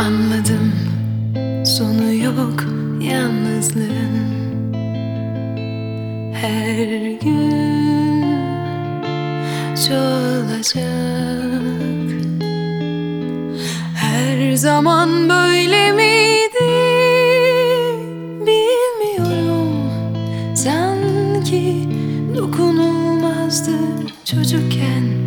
Anladım. Sonu yok yalnızlığın. Her gün çoğalacak. Her zaman böyle miydi? Bilmiyorum. Sanki dokunulmazdı çocukken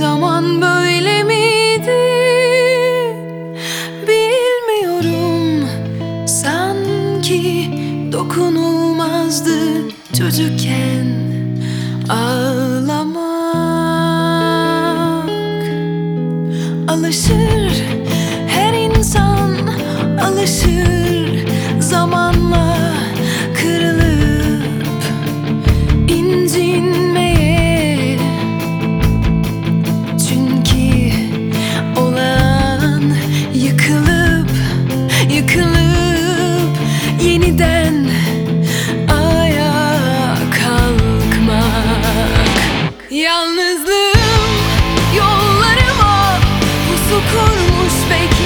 zaman böyle miydi? Bilmiyorum. Sanki dokunulmazdı çocukken ağlamak. Alışır spake